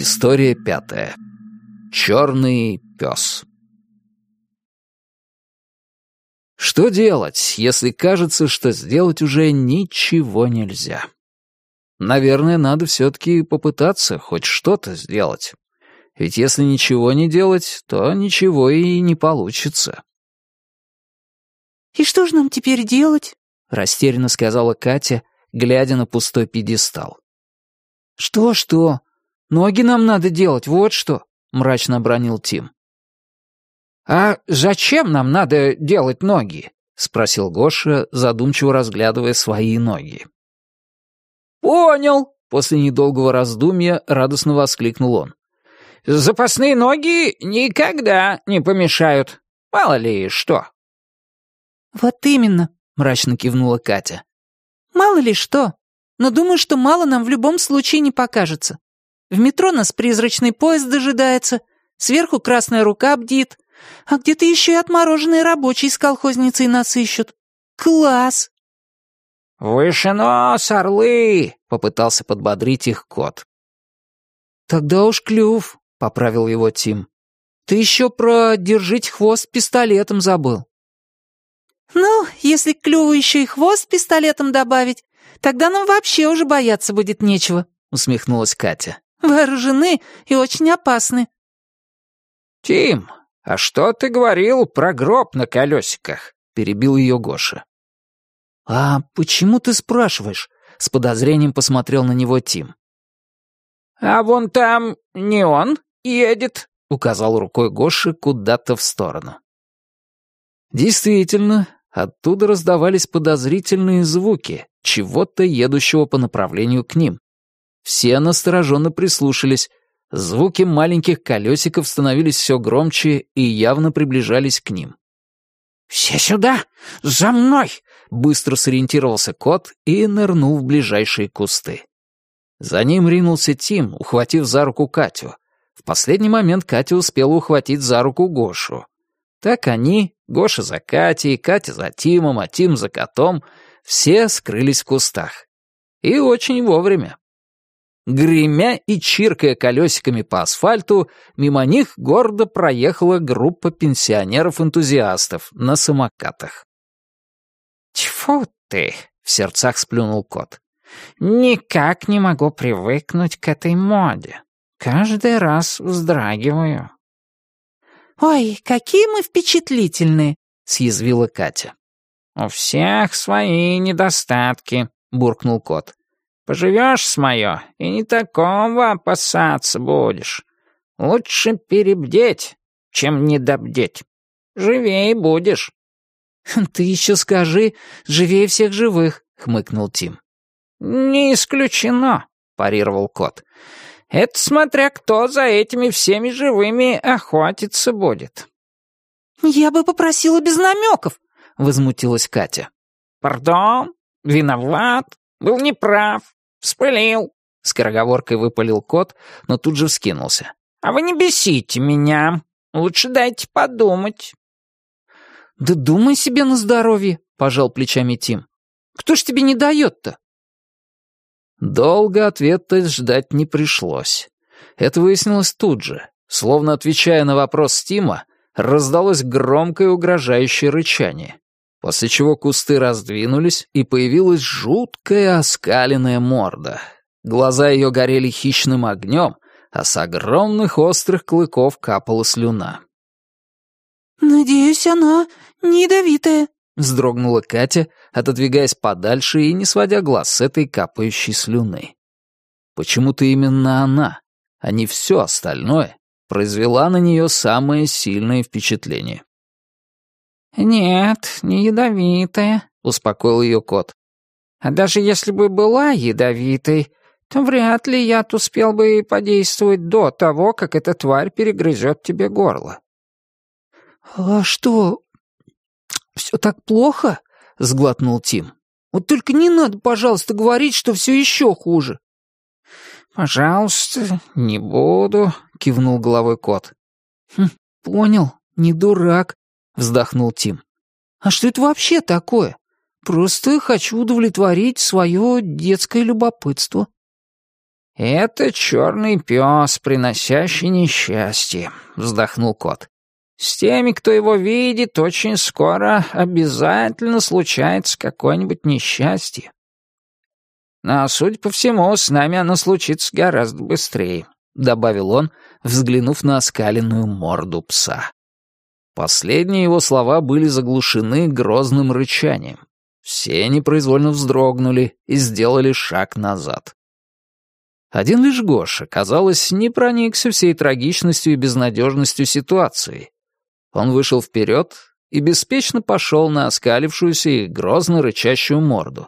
История пятая. Черный пес. Что делать, если кажется, что сделать уже ничего нельзя? Наверное, надо все-таки попытаться хоть что-то сделать. Ведь если ничего не делать, то ничего и не получится. «И что же нам теперь делать?» — растерянно сказала Катя, глядя на пустой пьедестал. «Что-что? Ноги нам надо делать, вот что!» — мрачно обронил Тим. «А зачем нам надо делать ноги?» — спросил Гоша, задумчиво разглядывая свои ноги. «Понял!» — после недолгого раздумья радостно воскликнул он. «Запасные ноги никогда не помешают. Мало ли что». «Вот именно», — мрачно кивнула Катя. «Мало ли что. Но думаю, что мало нам в любом случае не покажется. В метро нас призрачный поезд дожидается, сверху красная рука бдит, а где-то еще и отмороженные рабочие с колхозницей нас ищут. Класс!» «Выше нос, орлы!» — попытался подбодрить их кот. «Тогда уж клюв», — поправил его Тим. «Ты еще про держить хвост пистолетом забыл». «Ну, если к клюву еще и хвост пистолетом добавить, тогда нам вообще уже бояться будет нечего», — усмехнулась Катя. «Вооружены и очень опасны». «Тим, а что ты говорил про гроб на колесиках?» — перебил ее Гоша. «А почему ты спрашиваешь?» — с подозрением посмотрел на него Тим. «А вон там не он едет», — указал рукой Гоша куда-то в сторону. Действительно, Оттуда раздавались подозрительные звуки чего-то едущего по направлению к ним. Все настороженно прислушались. Звуки маленьких колесиков становились все громче и явно приближались к ним. «Все сюда! За мной!» — быстро сориентировался кот и нырнул в ближайшие кусты. За ним ринулся Тим, ухватив за руку Катю. В последний момент Катя успела ухватить за руку Гошу. Так они, Гоша за Катей, Катя за Тимом, а Тим за котом, все скрылись в кустах. И очень вовремя. Гремя и чиркая колесиками по асфальту, мимо них гордо проехала группа пенсионеров-энтузиастов на самокатах. «Тьфу ты!» — в сердцах сплюнул кот. «Никак не могу привыкнуть к этой моде. Каждый раз вздрагиваю». «Ой, какие мы впечатлительные!» — съязвила Катя. «У всех свои недостатки», — буркнул кот. «Поживешь с моё, и не такого опасаться будешь. Лучше перебдеть, чем недобдеть. Живей будешь». «Ты еще скажи, живее всех живых», — хмыкнул Тим. «Не исключено», — парировал кот. Это смотря кто за этими всеми живыми охотиться будет». «Я бы попросила без намеков», — возмутилась Катя. «Пардон, виноват, был неправ, вспылил», — скороговоркой выпалил кот, но тут же вскинулся. «А вы не бесите меня, лучше дайте подумать». «Да думай себе на здоровье», — пожал плечами Тим. «Кто ж тебе не дает-то?» Долго ответа ждать не пришлось. Это выяснилось тут же. Словно отвечая на вопрос Тима, раздалось громкое угрожающее рычание, после чего кусты раздвинулись, и появилась жуткая оскаленная морда. Глаза ее горели хищным огнем, а с огромных острых клыков капала слюна. «Надеюсь, она не ядовитая», Вздрогнула Катя, отодвигаясь подальше и не сводя глаз с этой капающей слюны. Почему-то именно она, а не все остальное, произвела на нее самое сильное впечатление. «Нет, не ядовитая», — успокоил ее кот. «А даже если бы была ядовитой, то вряд ли яд успел бы подействовать до того, как эта тварь перегрызет тебе горло». «А что, «Все так плохо?» — сглотнул Тим. «Вот только не надо, пожалуйста, говорить, что все еще хуже». «Пожалуйста, не буду», — кивнул головой кот. «Хм, понял, не дурак», — вздохнул Тим. «А что это вообще такое? Просто хочу удовлетворить свое детское любопытство». «Это черный пес, приносящий несчастье», — вздохнул кот. «С теми, кто его видит, очень скоро обязательно случается какое-нибудь несчастье. Но, судя по всему, с нами оно случится гораздо быстрее», — добавил он, взглянув на оскаленную морду пса. Последние его слова были заглушены грозным рычанием. Все непроизвольно вздрогнули и сделали шаг назад. Один лишь Гоша, казалось, не проникся всей трагичностью и безнадежностью ситуации. Он вышел вперед и беспечно пошел на оскалившуюся и грозно рычащую морду.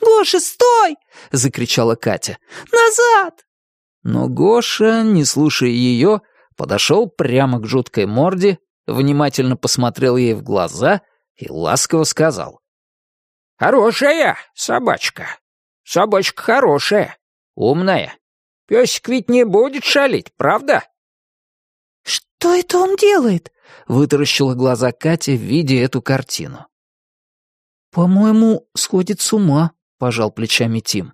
«Гоша, стой!» — закричала Катя. «Назад!» Но Гоша, не слушая ее, подошел прямо к жуткой морде, внимательно посмотрел ей в глаза и ласково сказал. «Хорошая собачка. Собачка хорошая. Умная. Песик ведь не будет шалить, правда?» «Что это он делает?» — вытаращила глаза Катя, видя эту картину. «По-моему, сходит с ума», — пожал плечами Тим.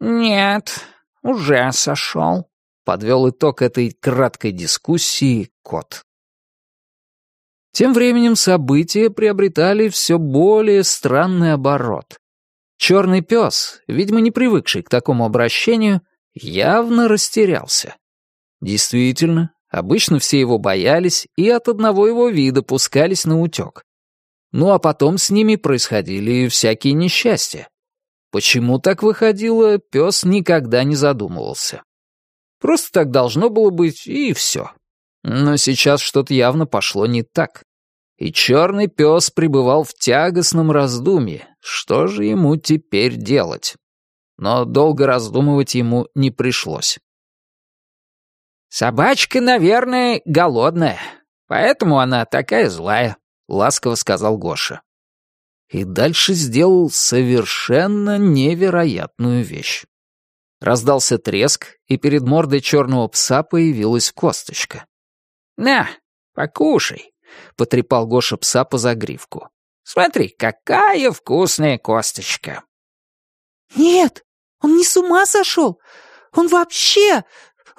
«Нет, уже сошел», — подвел итог этой краткой дискуссии кот. Тем временем события приобретали все более странный оборот. Черный пес, видимо, не привыкший к такому обращению, явно растерялся. Действительно, обычно все его боялись и от одного его вида пускались на утек. Ну а потом с ними происходили всякие несчастья. Почему так выходило, пес никогда не задумывался. Просто так должно было быть, и все. Но сейчас что-то явно пошло не так и черный пес пребывал в тягостном раздумье, что же ему теперь делать. Но долго раздумывать ему не пришлось. «Собачка, наверное, голодная, поэтому она такая злая», — ласково сказал Гоша. И дальше сделал совершенно невероятную вещь. Раздался треск, и перед мордой черного пса появилась косточка. «На, покушай», — потрепал Гоша пса по загривку. «Смотри, какая вкусная косточка!» «Нет, он не с ума сошел! Он вообще...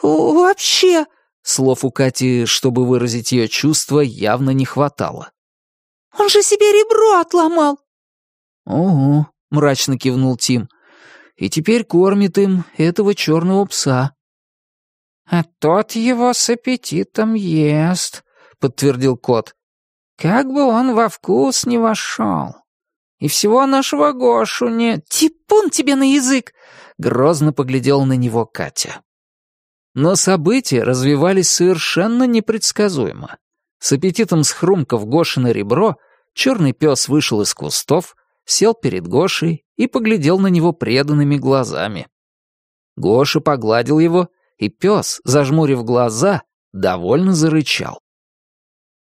вообще...» Слов у Кати, чтобы выразить ее чувства, явно не хватало. «Он же себе ребро отломал!» «Угу», — мрачно кивнул Тим. «И теперь кормит им этого черного пса». «А тот его с аппетитом ест», — подтвердил кот. «Как бы он во вкус не вошел. И всего нашего Гошу не...» «Типун тебе на язык!» — грозно поглядела на него Катя. Но события развивались совершенно непредсказуемо. С аппетитом схрумкав Гоши на ребро, черный пес вышел из кустов, сел перед Гошей и поглядел на него преданными глазами. Гоша погладил его, и пес, зажмурив глаза, довольно зарычал.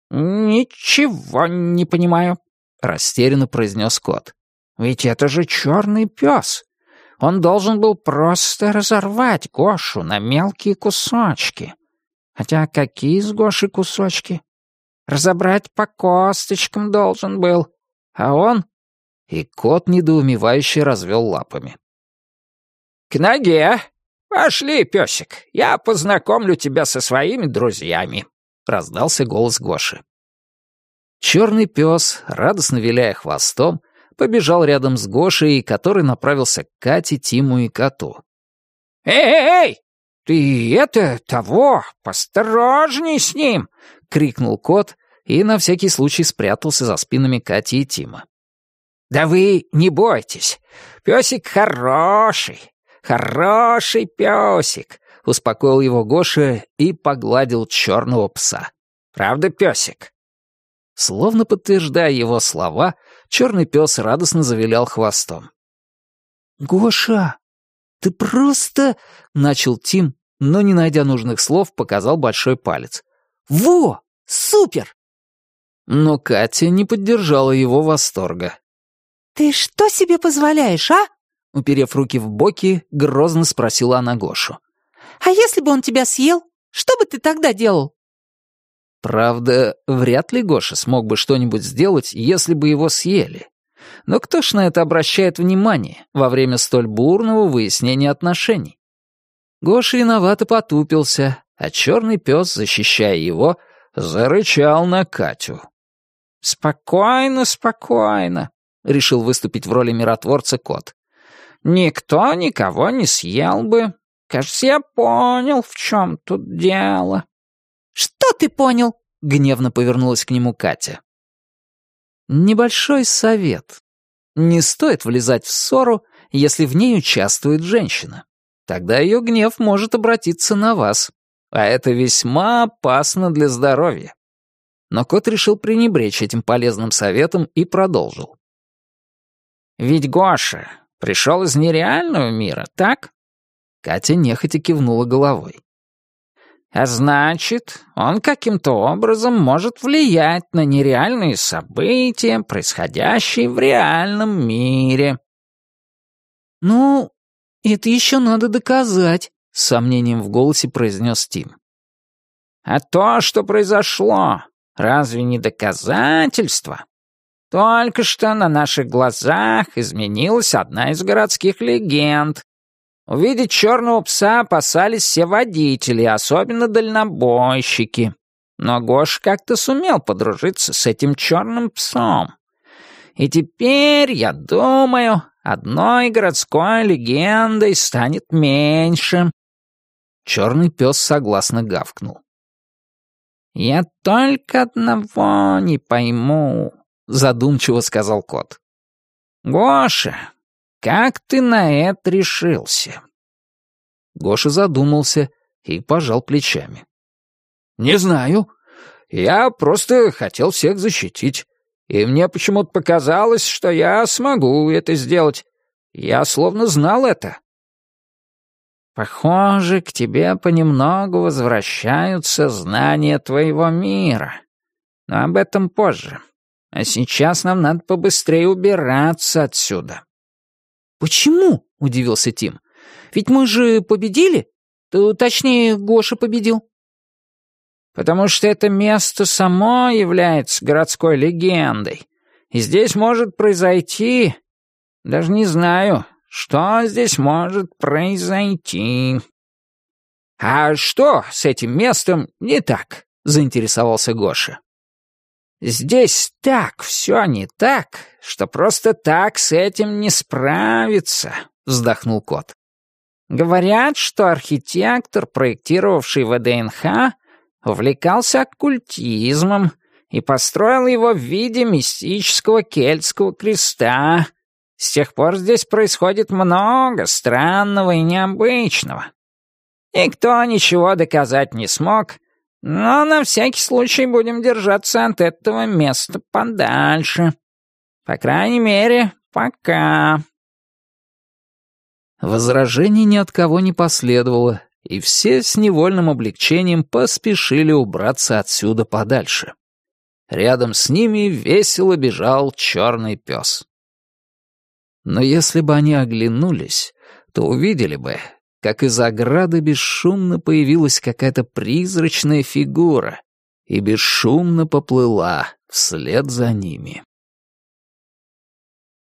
«Ничего не понимаю», — растерянно произнес кот. «Ведь это же черный пес. Он должен был просто разорвать Гошу на мелкие кусочки. Хотя какие из Гоши кусочки? Разобрать по косточкам должен был. А он...» И кот недоумевающе развел лапами. «К ноге! Пошли, песик, я познакомлю тебя со своими друзьями», — раздался голос Гоши. Черный пес, радостно виляя хвостом, побежал рядом с Гошей, который направился к Кате, Тиму и коту. «Эй, ты это, того, посторожней с ним!» — крикнул кот и на всякий случай спрятался за спинами Кати и Тима. «Да вы не бойтесь, песик хороший, хороший песик!» — успокоил его Гоша и погладил черного пса. «Правда, песик?» Словно подтверждая его слова, черный пес радостно завилял хвостом. «Гоша, ты просто...» — начал Тим, но, не найдя нужных слов, показал большой палец. «Во! Супер!» Но Катя не поддержала его восторга. «Ты что себе позволяешь, а?» Уперев руки в боки, грозно спросила она Гошу. А если бы он тебя съел, что бы ты тогда делал?» Правда, вряд ли Гоша смог бы что-нибудь сделать, если бы его съели. Но кто ж на это обращает внимание во время столь бурного выяснения отношений? Гоша виновато потупился, а черный пес, защищая его, зарычал на Катю. «Спокойно, спокойно», — решил выступить в роли миротворца кот. «Никто никого не съел бы. Кажется, я понял, в чем тут дело». «Что ты понял?» — гневно повернулась к нему Катя. Небольшой совет. Не стоит влезать в ссору, если в ней участвует женщина. Тогда ее гнев может обратиться на вас, а это весьма опасно для здоровья. Но кот решил пренебречь этим полезным советом и продолжил. «Ведь Гоша пришел из нереального мира, так?» Катя нехотя кивнула головой. А значит, он каким-то образом может влиять на нереальные события, происходящие в реальном мире. «Ну, это еще надо доказать», — с сомнением в голосе произнес Тим. «А то, что произошло, разве не доказательство? Только что на наших глазах изменилась одна из городских легенд, Увидеть черного пса опасались все водители, особенно дальнобойщики. Но Гош как-то сумел подружиться с этим черным псом. И теперь, я думаю, одной городской легендой станет меньше. Черный пес согласно гавкнул. «Я только одного не пойму», — задумчиво сказал кот. «Гоша, «Как ты на это решился?» Гоша задумался и пожал плечами. «Не знаю. Я просто хотел всех защитить. И мне почему-то показалось, что я смогу это сделать. Я словно знал это». «Похоже, к тебе понемногу возвращаются знания твоего мира. Но об этом позже. А сейчас нам надо побыстрее убираться отсюда». «Почему?» — удивился Тим. «Ведь мы же победили? Точнее, Гоша победил». «Потому что это место само является городской легендой. И здесь может произойти... Даже не знаю, что здесь может произойти». «А что с этим местом не так?» — заинтересовался Гоша. Здесь так все не так, что просто так с этим не справиться», — вздохнул кот. «Говорят, что архитектор, проектировавший ВДНХ, увлекался оккультизмом и построил его в виде мистического кельтского креста. С тех пор здесь происходит много странного и необычного. Никто ничего доказать не смог, но на всякий случай будем держаться от этого места подальше. По крайней мере, пока». Возражений ни от кого не последовало, и все с невольным облегчением поспешили убраться отсюда подальше. Рядом с ними весело бежал черный пес. Но если бы они оглянулись, то увидели бы, как из ограды бесшумно появилась какая-то призрачная фигура и бесшумно поплыла вслед за ними.